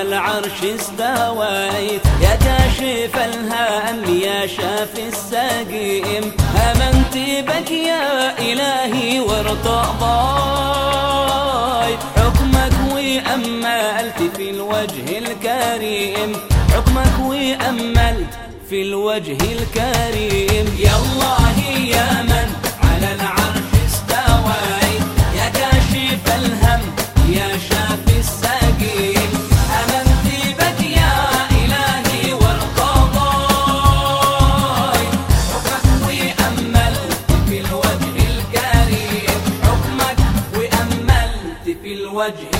العرش استويت يا كاشف الهم يا شافي السقيم. آمنت بك يا إلهي وارتضيت واملت في الوجه الكريم. حكمك واملت في الوجه الكريم. يا الله يا من على العرش استويت. يا كاشف الهم يا شافي السقيم. أمنت بك يا إلهي وارتضيت حكمك واملت في الوجه الكريم. حكمك واملت في الوجه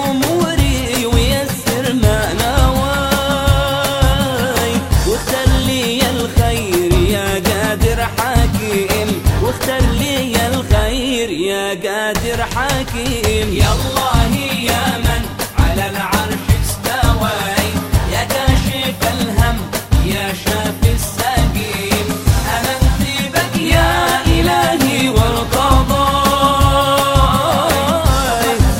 حكيم. يا الله يا من على العرش استويت يا كاشف الهم يا شافي السقيم امنت بك يا إلهي وارتضيت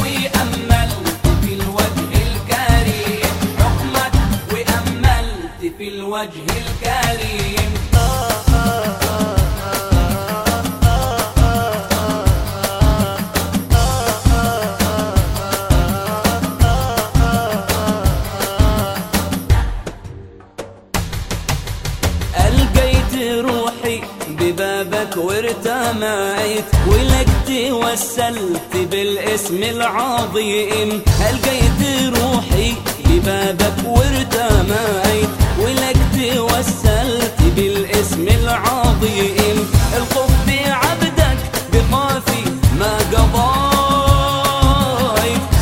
واملت في الوجه الكريم. حكمك وأملت في الوجه الكريم. وارتميت ولك توسلت بالاسم العظيم. ألقيت روحي ببابك وارتميت ولك توسلت بالاسم العظيم. القف بعبدك بخافي ما قضيت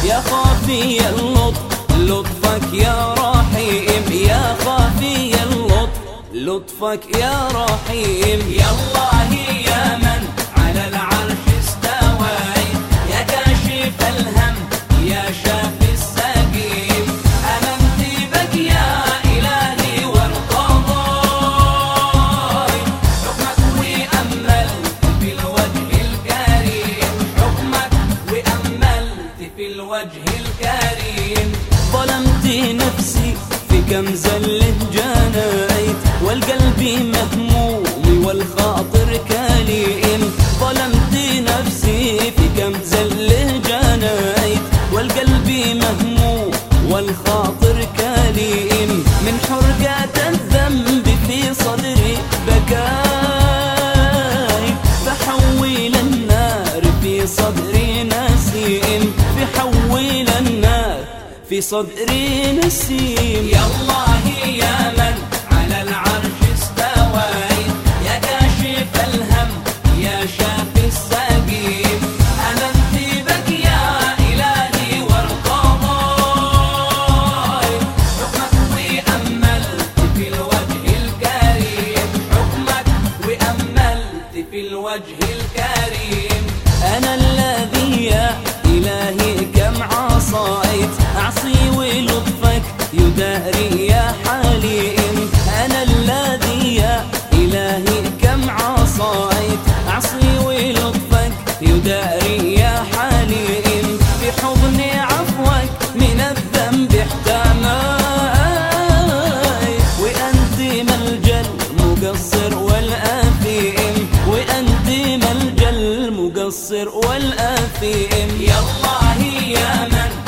يا خافي اللطف لطفك يا رحيم. يا خافي اللطف لطفك يا رحيم. يا الوجه الكريم. ظلمت نفسي في كم زله جنيت والقلب مهموم والخاطر كليم ظلمت نفسي في كم زله جنيت والقلب مهموم والخاطر كليم من حرقة الذنب في صدري بكاي فحول النار في صدري في صدري نسيم. يا الله يا من على العرش استويت. يا كاشف الهم يا شافي السقيم امنت بك يا إلهي وارتضيت حكمك وأملت في الوجه الكريم. حكمك وأملت في الوجه الكريم. أنا الصر والأثيم. يا الله يا من